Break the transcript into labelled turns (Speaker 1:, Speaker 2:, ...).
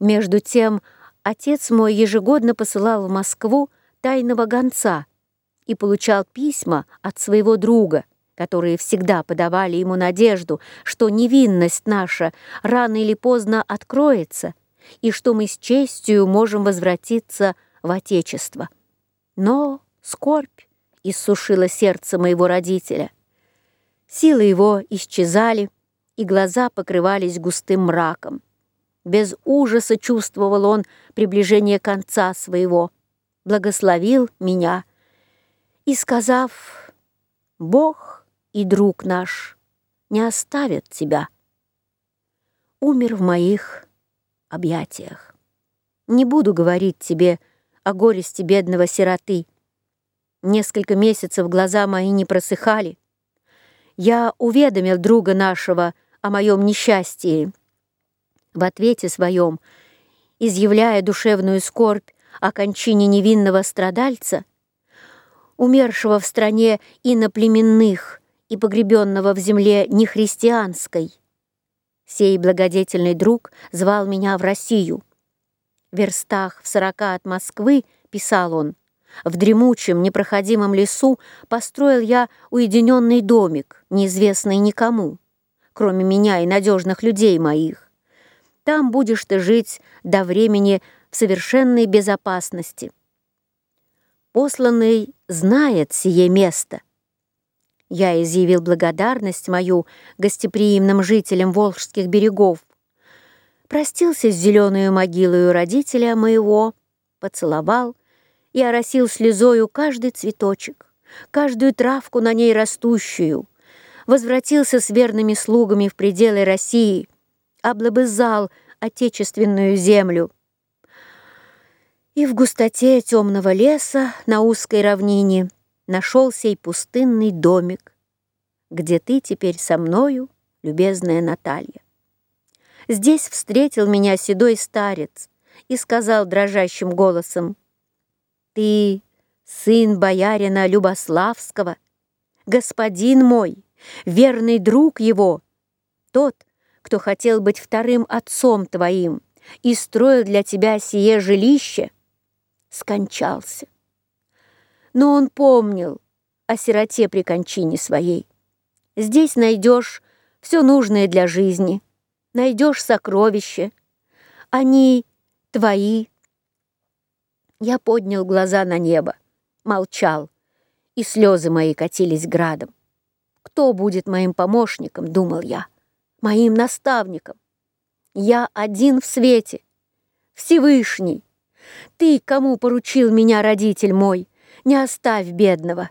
Speaker 1: Между тем, отец мой ежегодно посылал в Москву тайного гонца и получал письма от своего друга, которые всегда подавали ему надежду, что невинность наша рано или поздно откроется и что мы с честью можем возвратиться в Отечество. Но скорбь иссушила сердце моего родителя. Силы его исчезали, и глаза покрывались густым мраком. Без ужаса чувствовал он приближение конца своего, благословил меня и, сказав, «Бог и друг наш не оставят тебя», умер в моих объятиях. Не буду говорить тебе о горести бедного сироты. Несколько месяцев глаза мои не просыхали. Я уведомил друга нашего о моем несчастье. В ответе своем, изъявляя душевную скорбь о кончине невинного страдальца, умершего в стране иноплеменных и погребенного в земле нехристианской, сей благодетельный друг звал меня в Россию. В верстах в сорока от Москвы, писал он, в дремучем, непроходимом лесу построил я уединенный домик, неизвестный никому кроме меня и надежных людей моих. Там будешь ты жить до времени в совершенной безопасности. Посланный знает сие место. Я изъявил благодарность мою гостеприимным жителям Волжских берегов, простился с зеленую могилою родителя моего, поцеловал и оросил слезою каждый цветочек, каждую травку на ней растущую — возвратился с верными слугами в пределы России, облобызал отечественную землю. И в густоте темного леса на узкой равнине нашелся и пустынный домик, где ты теперь со мною, любезная Наталья. Здесь встретил меня седой старец и сказал дрожащим голосом, «Ты сын боярина Любославского, господин мой, верный друг его, тот, кто хотел быть вторым отцом твоим и строил для тебя сие жилище, скончался. Но он помнил о сироте при кончине своей. Здесь найдешь все нужное для жизни, найдешь сокровища. Они твои. Я поднял глаза на небо, молчал, и слезы мои катились градом. Кто будет моим помощником, думал я, моим наставником? Я один в свете, Всевышний. Ты, кому поручил меня родитель мой, не оставь бедного.